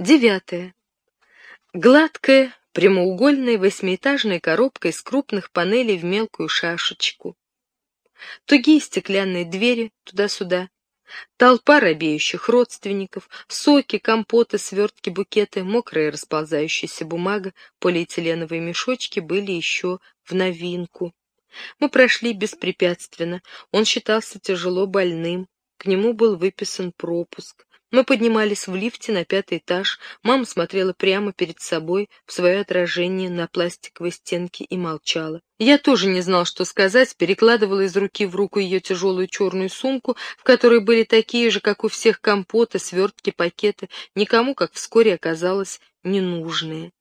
Девятое. Гладкая, прямоугольная восьмиэтажная коробка из крупных панелей в мелкую шашечку. Тугие стеклянные двери туда-сюда. Толпа робеющих родственников, соки, компоты, свертки, букеты, мокрая расползающаяся бумага, полиэтиленовые мешочки были еще в новинку. Мы прошли беспрепятственно, он считался тяжело больным, к нему был выписан пропуск. Мы поднимались в лифте на пятый этаж, мама смотрела прямо перед собой в свое отражение на пластиковой стенке и молчала. Я тоже не знал, что сказать, перекладывала из руки в руку ее тяжелую черную сумку, в которой были такие же, как у всех компоты, свертки, пакеты, никому, как вскоре оказалось, ненужные.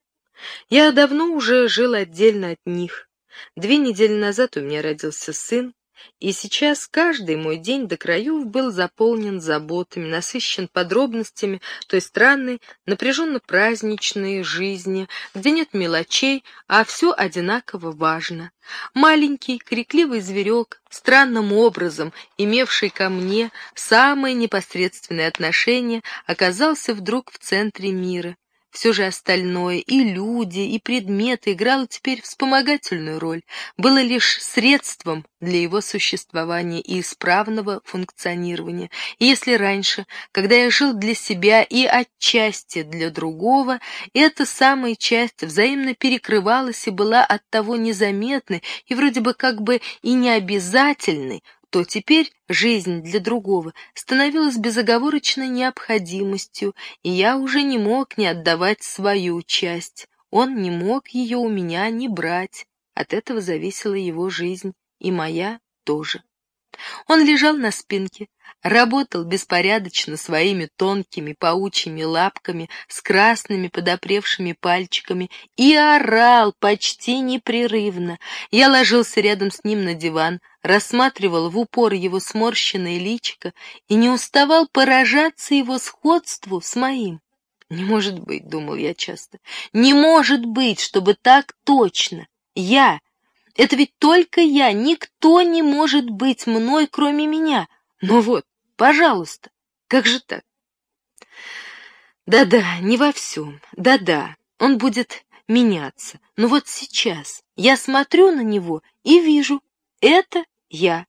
Я давно уже жил отдельно от них. Две недели назад у меня родился сын, и сейчас каждый мой день до краев был заполнен заботами, насыщен подробностями той странной, напряженно-праздничной жизни, где нет мелочей, а все одинаково важно. Маленький, крикливый зверек, странным образом, имевший ко мне самое непосредственное отношение, оказался вдруг в центре мира. Все же остальное, и люди, и предметы, играло теперь вспомогательную роль, было лишь средством для его существования и исправного функционирования. И если раньше, когда я жил для себя и отчасти для другого, эта самая часть взаимно перекрывалась и была оттого незаметной и вроде бы как бы и необязательной, то теперь жизнь для другого становилась безоговорочной необходимостью, и я уже не мог не отдавать свою часть. Он не мог ее у меня не брать. От этого зависела его жизнь, и моя тоже. Он лежал на спинке, работал беспорядочно своими тонкими паучьими лапками с красными подопревшими пальчиками и орал почти непрерывно. Я ложился рядом с ним на диван, рассматривал в упор его сморщенное личико и не уставал поражаться его сходству с моим. «Не может быть», — думал я часто, — «не может быть, чтобы так точно я...» Это ведь только я, никто не может быть мной, кроме меня. Ну вот, пожалуйста, как же так? Да-да, не во всем, да-да, он будет меняться. Но вот сейчас я смотрю на него и вижу, это я.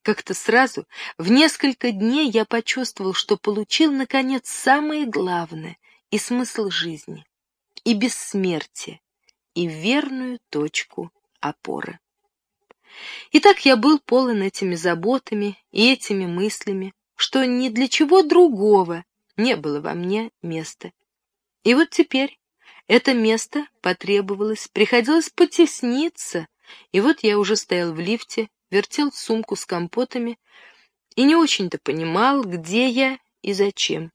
Как-то сразу, в несколько дней я почувствовал, что получил, наконец, самое главное и смысл жизни, и бессмертие, и верную точку опоры. И так я был полон этими заботами и этими мыслями, что ни для чего другого не было во мне места. И вот теперь это место потребовалось, приходилось потесниться, и вот я уже стоял в лифте, вертел сумку с компотами и не очень-то понимал, где я и зачем.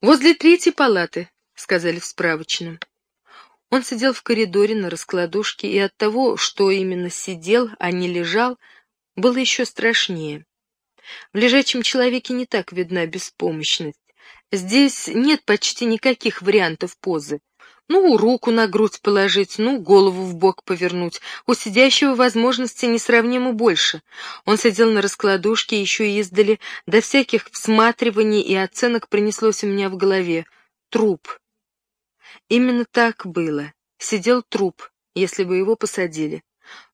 «Возле третьей палаты», — сказали в справочном. Он сидел в коридоре на раскладушке, и от того, что именно сидел, а не лежал, было еще страшнее. В лежачем человеке не так видна беспомощность. Здесь нет почти никаких вариантов позы. Ну, руку на грудь положить, ну, голову в бок повернуть. У сидящего возможности несравнимо больше. Он сидел на раскладушке, еще и издали. До всяких всматриваний и оценок принеслось у меня в голове. Труп. Именно так было. Сидел труп, если бы его посадили.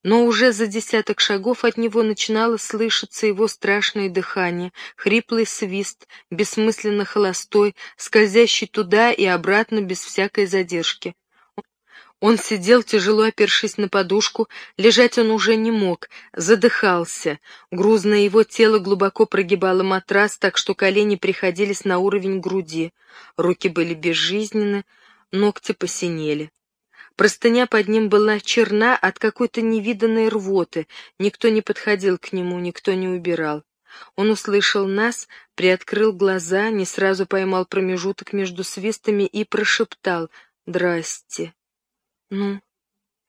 Но уже за десяток шагов от него начинало слышаться его страшное дыхание, хриплый свист, бессмысленно холостой, скользящий туда и обратно без всякой задержки. Он сидел, тяжело опершись на подушку, лежать он уже не мог, задыхался. Грузное его тело глубоко прогибало матрас, так что колени приходились на уровень груди. Руки были безжизненны, ногти посинели. Простыня под ним была черна от какой-то невиданной рвоты, никто не подходил к нему, никто не убирал. Он услышал нас, приоткрыл глаза, не сразу поймал промежуток между свистами и прошептал «Здрасте». «Ну,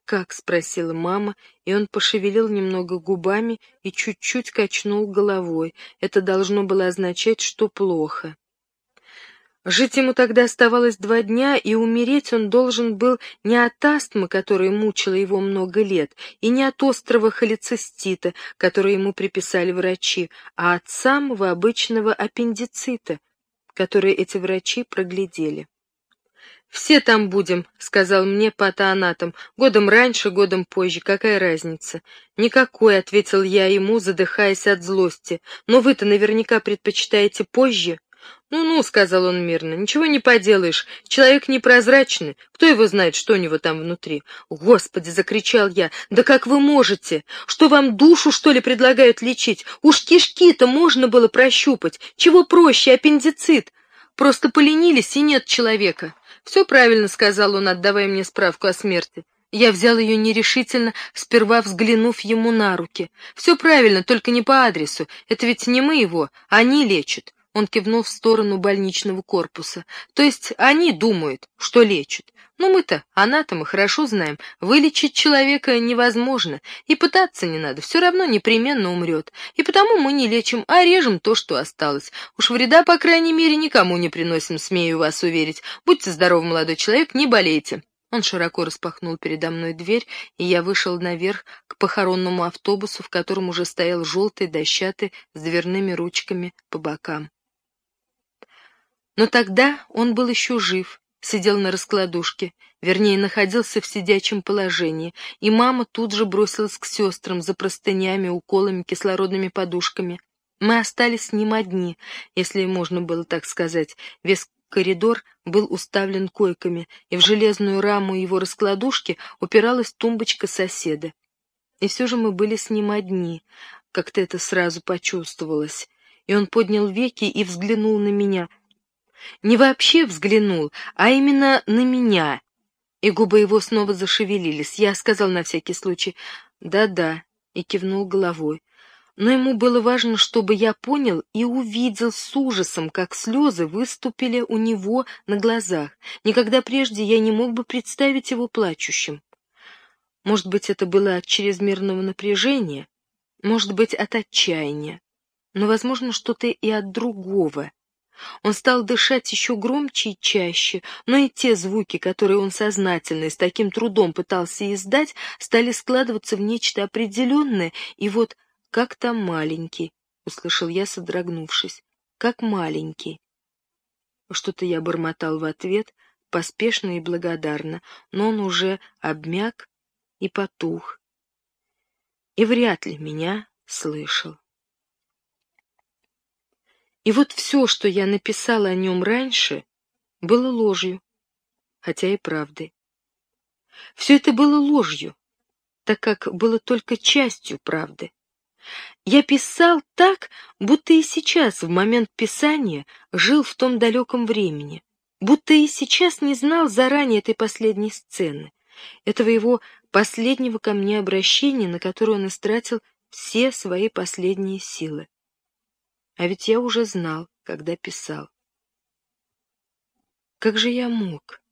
как?» — спросила мама, и он пошевелил немного губами и чуть-чуть качнул головой. Это должно было означать, что плохо. Жить ему тогда оставалось два дня, и умереть он должен был не от астмы, которая мучила его много лет, и не от острого холецистита, который ему приписали врачи, а от самого обычного аппендицита, которые эти врачи проглядели. «Все там будем», — сказал мне патоанатом. «Годом раньше, годом позже, какая разница?» «Никакой», — ответил я ему, задыхаясь от злости. «Но вы-то наверняка предпочитаете позже». «Ну-ну», — сказал он мирно, — «ничего не поделаешь. Человек непрозрачный. Кто его знает, что у него там внутри?» «Господи!» — закричал я. «Да как вы можете? Что вам душу, что ли, предлагают лечить? Уж кишки-то можно было прощупать. Чего проще, аппендицит? Просто поленились, и нет человека». «Все правильно», — сказал он, отдавая мне справку о смерти. Я взял ее нерешительно, сперва взглянув ему на руки. «Все правильно, только не по адресу. Это ведь не мы его, они лечат». Он кивнул в сторону больничного корпуса. «То есть они думают, что лечат. Но мы-то, анатомы, хорошо знаем, вылечить человека невозможно, и пытаться не надо, все равно непременно умрет. И потому мы не лечим, а режем то, что осталось. Уж вреда, по крайней мере, никому не приносим, смею вас уверить. Будьте здоровы, молодой человек, не болейте». Он широко распахнул передо мной дверь, и я вышел наверх к похоронному автобусу, в котором уже стоял желтый дощатый с дверными ручками по бокам. Но тогда он был еще жив, сидел на раскладушке, вернее, находился в сидячем положении, и мама тут же бросилась к сестрам за простынями, уколами, кислородными подушками. Мы остались с ним одни, если можно было так сказать. Весь коридор был уставлен койками, и в железную раму его раскладушки упиралась тумбочка соседа. И все же мы были с ним одни, как-то это сразу почувствовалось. И он поднял веки и взглянул на меня — не вообще взглянул, а именно на меня. И губы его снова зашевелились. Я сказал на всякий случай «да-да» и кивнул головой. Но ему было важно, чтобы я понял и увидел с ужасом, как слезы выступили у него на глазах. Никогда прежде я не мог бы представить его плачущим. Может быть, это было от чрезмерного напряжения, может быть, от отчаяния, но, возможно, что-то и от другого. Он стал дышать еще громче и чаще, но и те звуки, которые он сознательно и с таким трудом пытался издать, стали складываться в нечто определенное, и вот «как там маленький», — услышал я, содрогнувшись, — «как маленький». Что-то я бормотал в ответ, поспешно и благодарно, но он уже обмяк и потух, и вряд ли меня слышал. И вот все, что я написала о нем раньше, было ложью, хотя и правдой. Все это было ложью, так как было только частью правды. Я писал так, будто и сейчас, в момент писания, жил в том далеком времени, будто и сейчас не знал заранее этой последней сцены, этого его последнего ко мне обращения, на которое он истратил все свои последние силы. А ведь я уже знал, когда писал. Как же я мог?